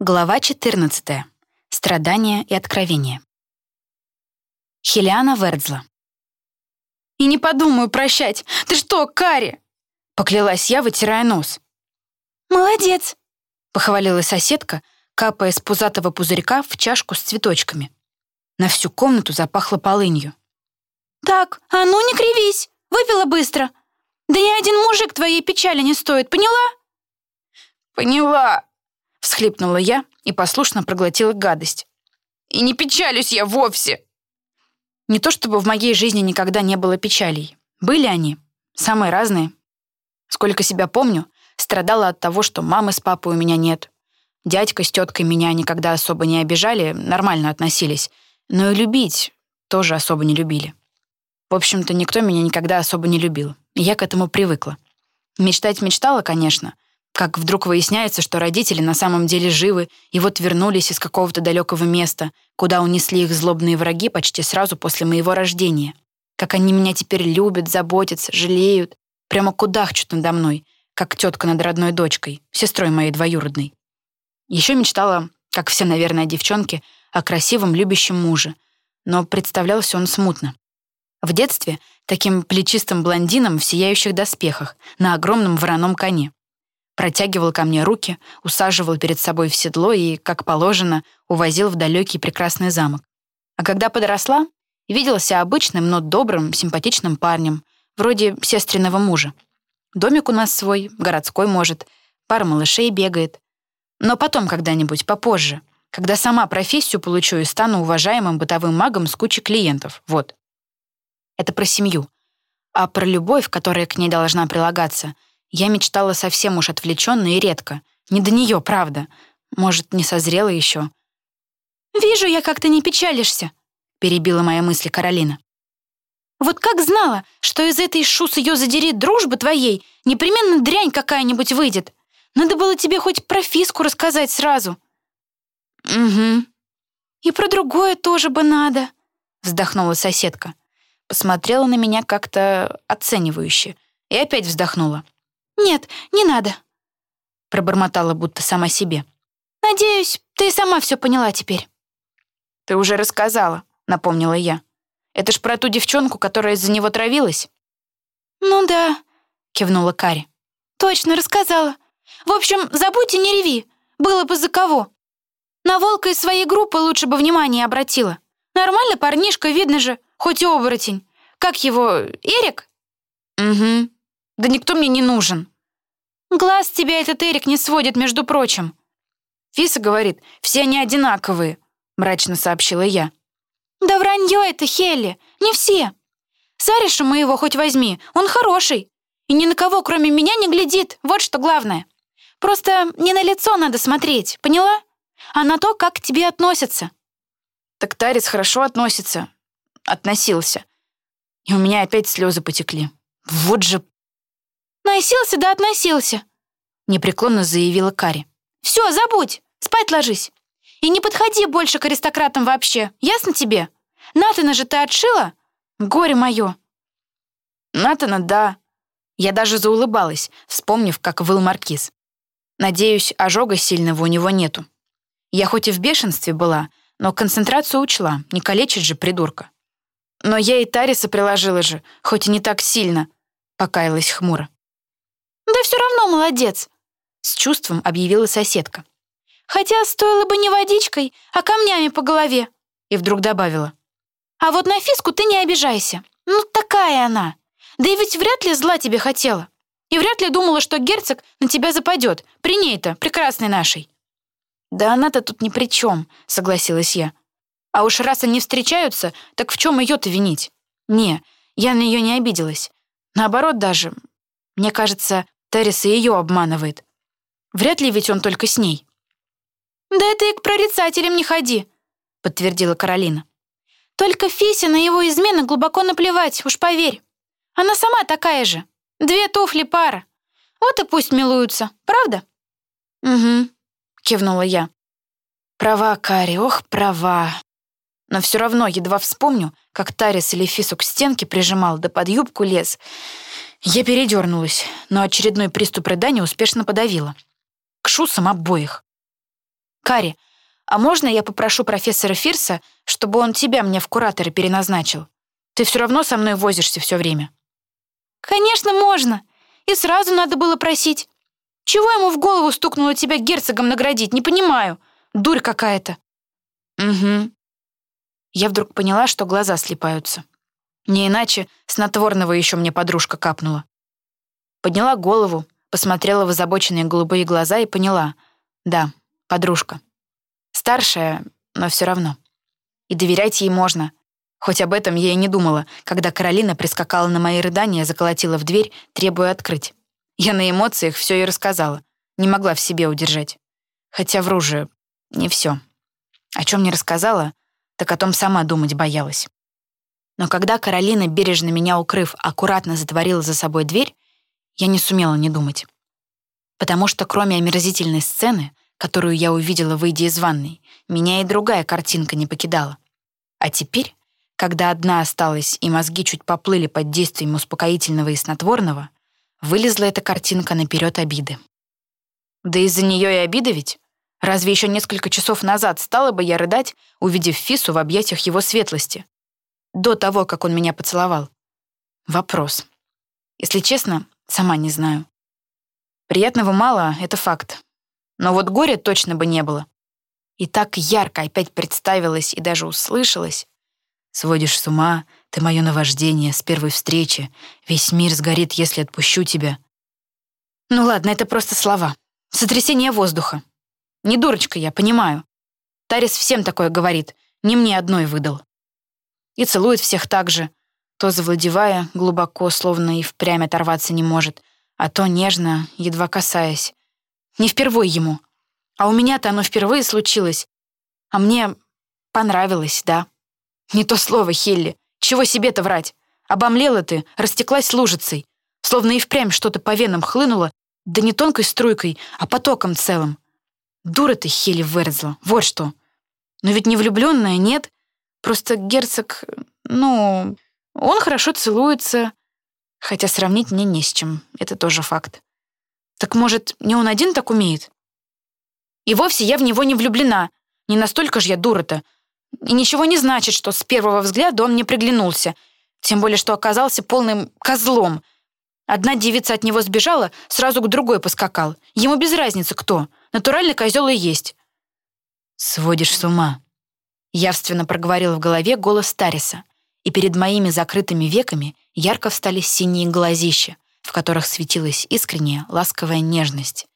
Глава 14. Страдания и откровения. Хелиана Вердзла. «И не подумаю прощать! Ты что, Кари?» Поклялась я, вытирая нос. «Молодец!» — похвалила соседка, капая с пузатого пузырька в чашку с цветочками. На всю комнату запахло полынью. «Так, а ну не кривись! Выпила быстро! Да ни один мужик твоей печали не стоит, поняла?» «Поняла!» — всхлипнула я и послушно проглотила гадость. «И не печалюсь я вовсе!» Не то чтобы в моей жизни никогда не было печалей. Были они, самые разные. Сколько себя помню, страдала от того, что мамы с папой у меня нет. Дядька с теткой меня никогда особо не обижали, нормально относились. Но и любить тоже особо не любили. В общем-то, никто меня никогда особо не любил. И я к этому привыкла. Мечтать мечтала, конечно — как вдруг выясняется, что родители на самом деле живы и вот вернулись из какого-то далекого места, куда унесли их злобные враги почти сразу после моего рождения. Как они меня теперь любят, заботятся, жалеют, прямо кудахчут надо мной, как тетка над родной дочкой, сестрой моей двоюродной. Еще мечтала, как все, наверное, девчонки, о красивом, любящем муже, но представлялся он смутно. В детстве таким плечистым блондином в сияющих доспехах, на огромном вороном коне протягивал ко мне руки, усаживал перед собой в седло и, как положено, увозил в далекий прекрасный замок. А когда подросла, виделся обычным, но добрым, симпатичным парнем, вроде сестренного мужа. Домик у нас свой, городской, может, пара малышей бегает. Но потом когда-нибудь, попозже, когда сама профессию получу и стану уважаемым бытовым магом с кучей клиентов. Вот. Это про семью. А про любовь, которая к ней должна прилагаться — я мечтала совсем уж отвлеченно и редко. Не до нее, правда. Может, не созрела еще. «Вижу я, как ты не печалишься», — перебила моя мысли Каролина. «Вот как знала, что из этой шус ее задерет дружбы твоей, непременно дрянь какая-нибудь выйдет. Надо было тебе хоть про фиску рассказать сразу». «Угу». «И про другое тоже бы надо», — вздохнула соседка. Посмотрела на меня как-то оценивающе и опять вздохнула. «Нет, не надо», — пробормотала будто сама себе. «Надеюсь, ты сама все поняла теперь». «Ты уже рассказала», — напомнила я. «Это ж про ту девчонку, которая из-за него травилась?» «Ну да», — кивнула Кари. «Точно рассказала. В общем, забудь и не реви. Было бы за кого. На волка из своей группы лучше бы внимание обратила. Нормально парнишка, видно же, хоть и оборотень. Как его, Эрик?» «Угу», да никто мне не нужен. Глаз тебя этот Эрик не сводит, между прочим. Фиса говорит, все они одинаковые, мрачно сообщила я. Да вранье это, Хелли, не все. Сариша моего хоть возьми, он хороший. И ни на кого, кроме меня, не глядит, вот что главное. Просто не на лицо надо смотреть, поняла? А на то, как к тебе относятся. Так Тарис хорошо относится. Относился. И у меня опять слезы потекли. Вот же «Носился да относился», — непреклонно заявила Кари. «Все, забудь, спать ложись. И не подходи больше к аристократам вообще, ясно тебе? Натана же ты отшила? Горе мое». «Натана, да». Я даже заулыбалась, вспомнив, как выл Маркиз. Надеюсь, ожога сильного у него нету. Я хоть и в бешенстве была, но концентрацию учла, не калечить же придурка. Но я и Тариса приложила же, хоть и не так сильно, покаялась хмуро. «Да все равно молодец», — с чувством объявила соседка. «Хотя стоило бы не водичкой, а камнями по голове», и вдруг добавила. «А вот на фиску ты не обижайся. Ну, такая она. Да и ведь вряд ли зла тебе хотела. И вряд ли думала, что герцог на тебя западет, при ней-то, прекрасной нашей». «Да она-то тут ни при чем», — согласилась я. «А уж раз они встречаются, так в чем ее-то винить? Не, я на нее не обиделась. Наоборот даже, мне кажется, Террис ее обманывает. Вряд ли ведь он только с ней. «Да это и к прорицателям не ходи», — подтвердила Каролина. «Только Фисе на его измены глубоко наплевать, уж поверь. Она сама такая же. Две туфли пара. Вот и пусть милуются, правда?» «Угу», — кивнула я. «Права, Кари, ох, права». Но все равно едва вспомню, как Тарис или Фису к стенке прижимал, да под юбку лез. Я передернулась, но очередной приступ рыдания успешно подавила. К шусам обоих. Кари, а можно я попрошу профессора Фирса, чтобы он тебя мне в кураторы переназначил? Ты все равно со мной возишься все время». «Конечно, можно. И сразу надо было просить. Чего ему в голову стукнуло тебя герцогом наградить, не понимаю. Дурь какая-то». «Угу». Я вдруг поняла, что глаза слепаются. Не иначе снотворного еще мне подружка капнула. Подняла голову, посмотрела в озабоченные голубые глаза и поняла. Да, подружка. Старшая, но все равно. И доверять ей можно. Хоть об этом я и не думала, когда Каролина прискакала на мои рыдания, заколотила в дверь, требуя открыть. Я на эмоциях все и рассказала. Не могла в себе удержать. Хотя вру же, не все. О чем не рассказала, так о том сама думать боялась. Но когда Каролина, бережно меня укрыв, аккуратно затворила за собой дверь, я не сумела не думать. Потому что кроме омерзительной сцены, которую я увидела, выйдя из ванной, меня и другая картинка не покидала. А теперь, когда одна осталась и мозги чуть поплыли под действием успокоительного и снотворного, вылезла эта картинка наперед обиды. Да из-за нее и обида ведь. Разве еще несколько часов назад стала бы я рыдать, увидев Фису в объятиях его светлости? До того, как он меня поцеловал. Вопрос. Если честно, сама не знаю. Приятного мало — это факт. Но вот горя точно бы не было. И так ярко опять представилось и даже услышалось. «Сводишь с ума, ты мое наваждение с первой встречи. Весь мир сгорит, если отпущу тебя». Ну ладно, это просто слова. Сотрясение воздуха. Не дурочка я, понимаю. Тарис всем такое говорит, не мне одной выдал. И целует всех так же, то завладевая глубоко, словно и впрямь оторваться не может, а то нежно, едва касаясь. Не впервой ему. А у меня-то оно впервые случилось. А мне понравилось, да. Не то слово, Хелли. Чего себе-то врать? Обомлела ты, растеклась лужицей. Словно и впрямь что-то по венам хлынуло, да не тонкой струйкой, а потоком целым. Дура ты, Хелли Верзла, вот что. Но ведь не влюбленная, нет. Просто герцог, ну, он хорошо целуется, хотя сравнить мне не с чем, это тоже факт. Так может, не он один так умеет? И вовсе я в него не влюблена. Не настолько же я дура-то. И ничего не значит, что с первого взгляда он мне приглянулся. Тем более, что оказался полным козлом. Одна девица от него сбежала, сразу к другой поскакал. Ему без разницы кто. Натуральный козел и есть. «Сводишь с ума», — явственно проговорил в голове голос Тариса. И перед моими закрытыми веками ярко встали синие глазища, в которых светилась искренняя, ласковая нежность.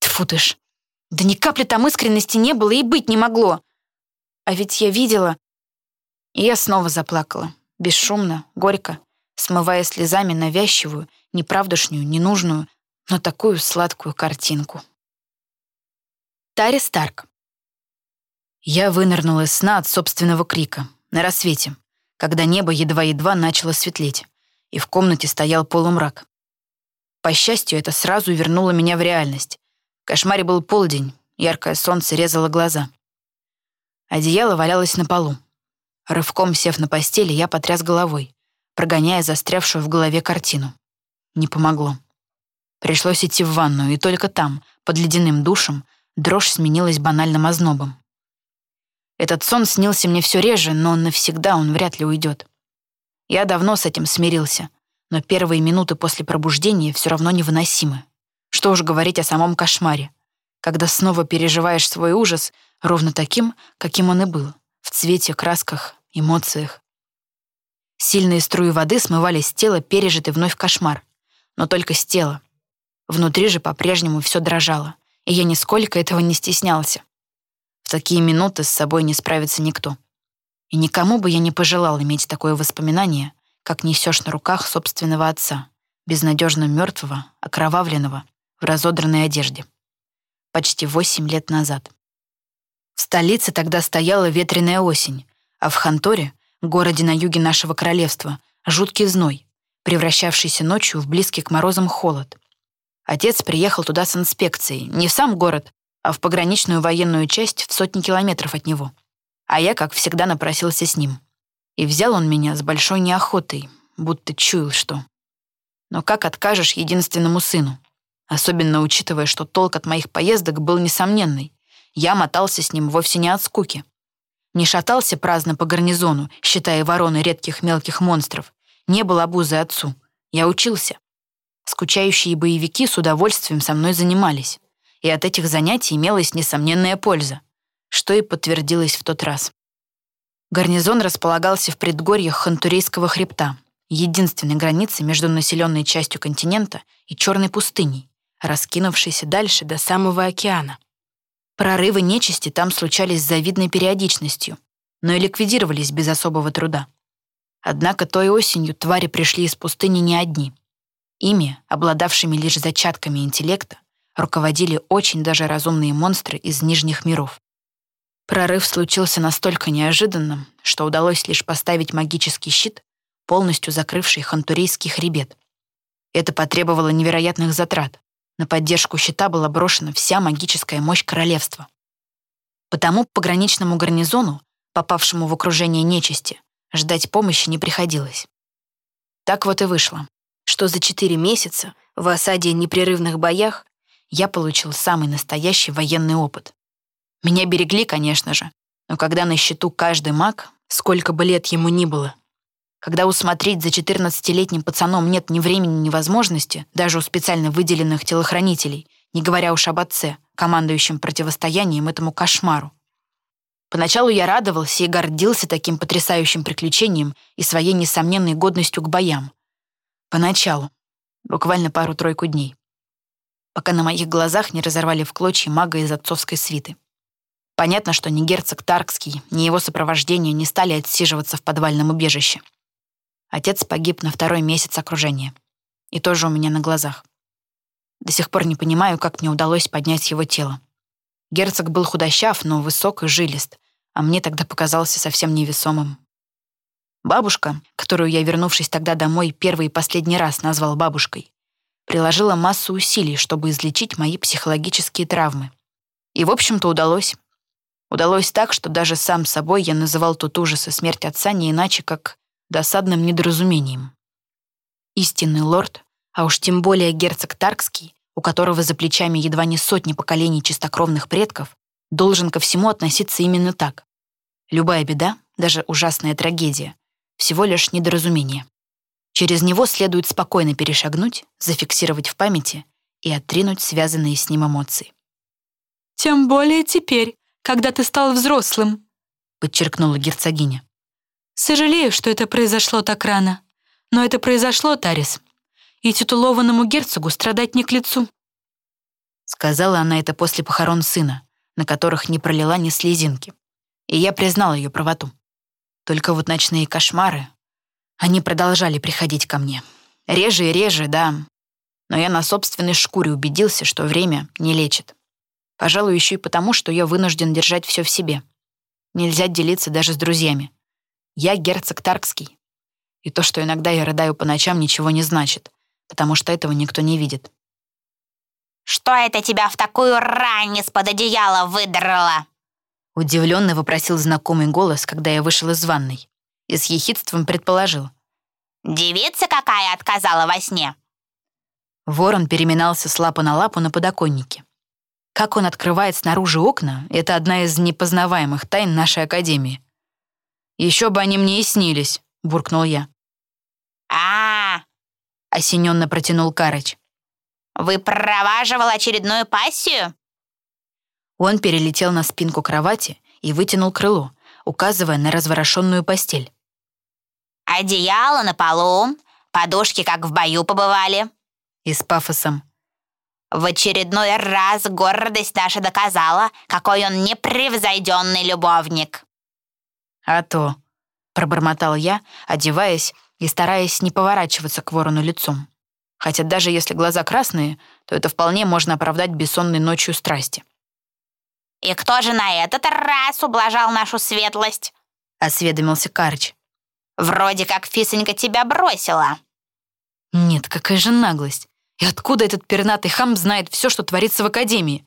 Тьфу ты ж! Да ни капли там искренности не было и быть не могло. А ведь я видела... И я снова заплакала, бесшумно, горько, смывая слезами навязчивую, неправдушнюю, ненужную, но такую сладкую картинку. Тари Старк. Я вынырнула из сна от собственного крика, на рассвете, когда небо едва-едва начало светлеть, и в комнате стоял полумрак. По счастью, это сразу вернуло меня в реальность. В кошмаре был полдень, яркое солнце резало глаза. Одеяло валялось на полу. Рывком сев на постели, я потряс головой, прогоняя застрявшую в голове картину. Не помогло. Пришлось идти в ванную, и только там, под ледяным душем, дрожь сменилась банальным ознобом. Этот сон снился мне все реже, но навсегда он вряд ли уйдет. Я давно с этим смирился, но первые минуты после пробуждения все равно невыносимы. Что уж говорить о самом кошмаре, когда снова переживаешь свой ужас ровно таким, каким он и был, в цвете, красках, эмоциях. Сильные струи воды смывали с тела пережитый вновь кошмар, но только с тела. Внутри же по-прежнему все дрожало, и я нисколько этого не стеснялся. В такие минуты с собой не справится никто. И никому бы я не пожелал иметь такое воспоминание, как несешь на руках собственного отца, безнадежно мертвого, окровавленного, в разодранной одежде. Почти восемь лет назад. В столице тогда стояла ветреная осень, а в Ханторе, городе на юге нашего королевства, жуткий зной, превращавшийся ночью в близкий к морозам холод. Отец приехал туда с инспекцией, не в сам город, а в пограничную военную часть в сотни километров от него. А я, как всегда, напросился с ним. И взял он меня с большой неохотой, будто чуял что. Но как откажешь единственному сыну? Особенно учитывая, что толк от моих поездок был несомненный. я мотался с ним вовсе не от скуки. Не шатался праздно по гарнизону, считая вороны редких мелких монстров. Не был обузой отцу. Я учился. Скучающие боевики с удовольствием со мной занимались. И от этих занятий имелась несомненная польза, что и подтвердилось в тот раз. Гарнизон располагался в предгорьях Хантурейского хребта, единственной границы между населенной частью континента и черной пустыней, раскинувшейся дальше до самого океана. Прорывы нечисти там случались с завидной периодичностью, но и ликвидировались без особого труда. Однако той осенью твари пришли из пустыни не одни. Ими, обладавшими лишь зачатками интеллекта, руководили очень даже разумные монстры из нижних миров. Прорыв случился настолько неожиданным, что удалось лишь поставить магический щит, полностью закрывший хантурийский хребет. Это потребовало невероятных затрат. На поддержку щита была брошена вся магическая мощь королевства. Потому пограничному гарнизону, попавшему в окружение нечисти, ждать помощи не приходилось. Так вот и вышло, что за четыре месяца в осаде непрерывных боях я получил самый настоящий военный опыт. Меня берегли, конечно же, но когда на счету каждый маг, сколько бы лет ему ни было, когда усмотреть за 14-летним пацаном нет ни времени, ни возможности, даже у специально выделенных телохранителей, не говоря уж об отце, командующем противостоянием этому кошмару. Поначалу я радовался и гордился таким потрясающим приключением и своей несомненной годностью к боям. Поначалу. Буквально пару-тройку дней. Пока на моих глазах не разорвали в клочья мага из отцовской свиты. Понятно, что ни герцог Таркский, ни его сопровождение не стали отсиживаться в подвальном убежище. Отец погиб на второй месяц окружения. И тоже у меня на глазах. До сих пор не понимаю, как мне удалось поднять его тело. Герцог был худощав, но высок и жилист, а мне тогда показался совсем невесомым. Бабушка, которую я, вернувшись тогда домой, первый и последний раз назвал бабушкой, приложила массу усилий, чтобы излечить мои психологические травмы. И, в общем-то, удалось. Удалось так, что даже сам собой я называл тот ужас и смерть отца не иначе, как досадным недоразумением. Истинный лорд, а уж тем более герцог Таркский, у которого за плечами едва не сотни поколений чистокровных предков, должен ко всему относиться именно так. Любая беда, даже ужасная трагедия, всего лишь недоразумение. Через него следует спокойно перешагнуть, зафиксировать в памяти и отринуть связанные с ним эмоции. «Тем более теперь, когда ты стал взрослым», — подчеркнула герцогиня. «Сожалею, что это произошло так рано. Но это произошло, Тарис. И титулованному герцогу страдать не к лицу». Сказала она это после похорон сына, на которых не пролила ни слезинки. И я признал ее правоту. Только вот ночные кошмары, они продолжали приходить ко мне. Реже и реже, да. Но я на собственной шкуре убедился, что время не лечит. Пожалуй, еще и потому, что я вынужден держать все в себе. Нельзя делиться даже с друзьями. Я герцог Таркский. И то, что иногда я рыдаю по ночам, ничего не значит, потому что этого никто не видит. «Что это тебя в такую рань из-под одеяла выдрало?» Удивленно вопросил знакомый голос, когда я вышел из ванной. И с ехидством предположил. «Девица какая отказала во сне?» Ворон переминался с лапы на лапу на подоконнике. Как он открывает снаружи окна, это одна из непознаваемых тайн нашей Академии. «Еще бы они мне и снились», — буркнул я. а, -а, -а осененно протянул Карыч. «Вы проваживал очередную пассию?» Он перелетел на спинку кровати и вытянул крыло, указывая на разворошенную постель. «Одеяло на полу, подушки как в бою побывали». И с пафосом. В очередной раз гордость наша доказала, какой он непревзойденный любовник. «А то», — пробормотал я, одеваясь и стараясь не поворачиваться к ворону лицом. Хотя даже если глаза красные, то это вполне можно оправдать бессонной ночью страсти. «И кто же на этот раз ублажал нашу светлость?» — осведомился Карч. «Вроде как Фисонька тебя бросила». «Нет, какая же наглость. И откуда этот пернатый хам знает все, что творится в академии?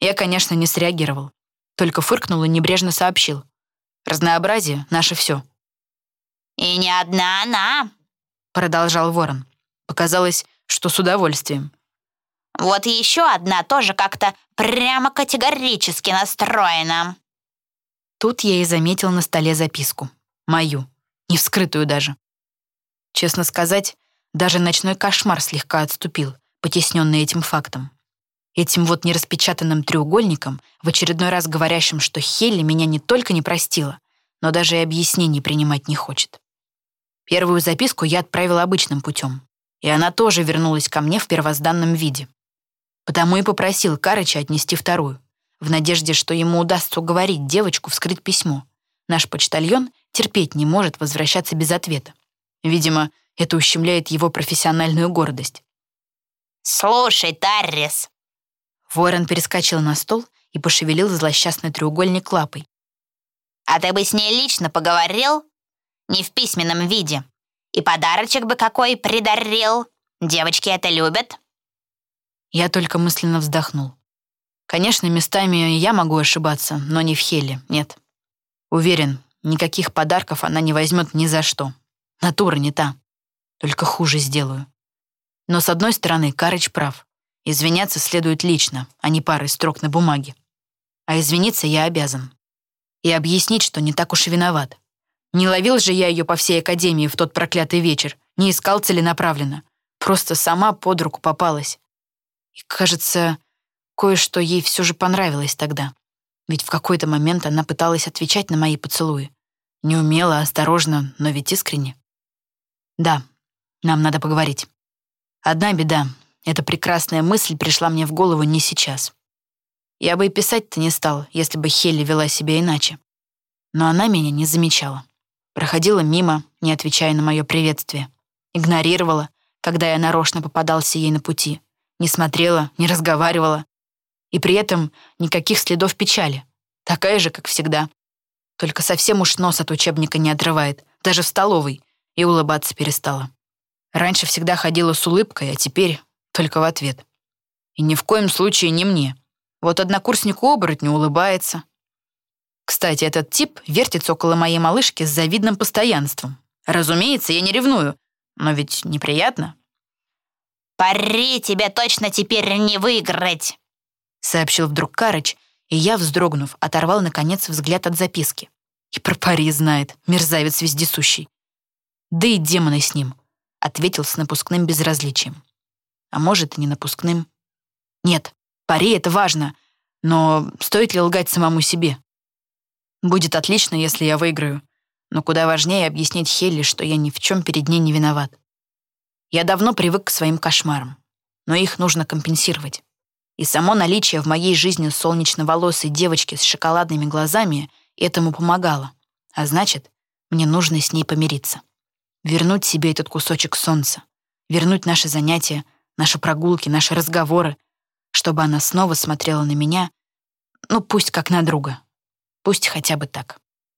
Я, конечно, не среагировал. Только фыркнул и небрежно сообщил. Разнообразие — наше все. «И не одна она», — продолжал ворон. Показалось, что с удовольствием. Вот еще одна тоже как-то прямо категорически настроена. Тут я и заметил на столе записку. Мою. Не вскрытую даже. Честно сказать, даже ночной кошмар слегка отступил, потесненный этим фактом. Этим вот нераспечатанным треугольником, в очередной раз говорящим, что Хелли меня не только не простила, но даже и объяснений принимать не хочет. Первую записку я отправила обычным путем, и она тоже вернулась ко мне в первозданном виде. Потому и попросил Карыча отнести вторую в надежде, что ему удастся уговорить девочку вскрыть письмо. Наш почтальон терпеть не может возвращаться без ответа. Видимо, это ущемляет его профессиональную гордость. «Слушай, Таррис!» Ворон перескочил на стол и пошевелил злосчастный треугольник лапой. «А ты бы с ней лично поговорил? Не в письменном виде. И подарочек бы какой придарил. Девочки это любят». Я только мысленно вздохнул. Конечно, местами я могу ошибаться, но не в Хеле, нет. Уверен, никаких подарков она не возьмет ни за что. Натура не та. Только хуже сделаю. Но с одной стороны, Карыч прав. Извиняться следует лично, а не парой строк на бумаге. А извиниться я обязан. И объяснить, что не так уж и виноват. Не ловил же я ее по всей академии в тот проклятый вечер, не искал целенаправленно. Просто сама под руку попалась. И, кажется, Кое-что ей все же понравилось тогда. Ведь в какой-то момент она пыталась отвечать на мои поцелуи. Не умела, осторожно, но ведь искренне. Да, нам надо поговорить. Одна беда. Эта прекрасная мысль пришла мне в голову не сейчас. Я бы и писать-то не стал, если бы Хелли вела себя иначе. Но она меня не замечала. Проходила мимо, не отвечая на мое приветствие. Игнорировала, когда я нарочно попадался ей на пути. Не смотрела, не разговаривала. И при этом никаких следов печали. Такая же, как всегда. Только совсем уж нос от учебника не отрывает, даже в столовой, и улыбаться перестала. Раньше всегда ходила с улыбкой, а теперь только в ответ. И ни в коем случае не мне. Вот однокурсник-оборотню улыбается. Кстати, этот тип вертится около моей малышки с завидным постоянством. Разумеется, я не ревную, но ведь неприятно. «Пари тебе точно теперь не выиграть!» сообщил вдруг Карыч, и я, вздрогнув, оторвал, наконец, взгляд от записки. И про пари знает, мерзавец вездесущий. Да и демоны с ним, ответил с напускным безразличием. А может, и не напускным. Нет, пари — это важно, но стоит ли лгать самому себе? Будет отлично, если я выиграю, но куда важнее объяснить Хелли, что я ни в чем перед ней не виноват. Я давно привык к своим кошмарам, но их нужно компенсировать. И само наличие в моей жизни солнечно-волосой девочки с шоколадными глазами этому помогало. А значит, мне нужно с ней помириться. Вернуть себе этот кусочек солнца. Вернуть наши занятия, наши прогулки, наши разговоры, чтобы она снова смотрела на меня, ну пусть как на друга. Пусть хотя бы так.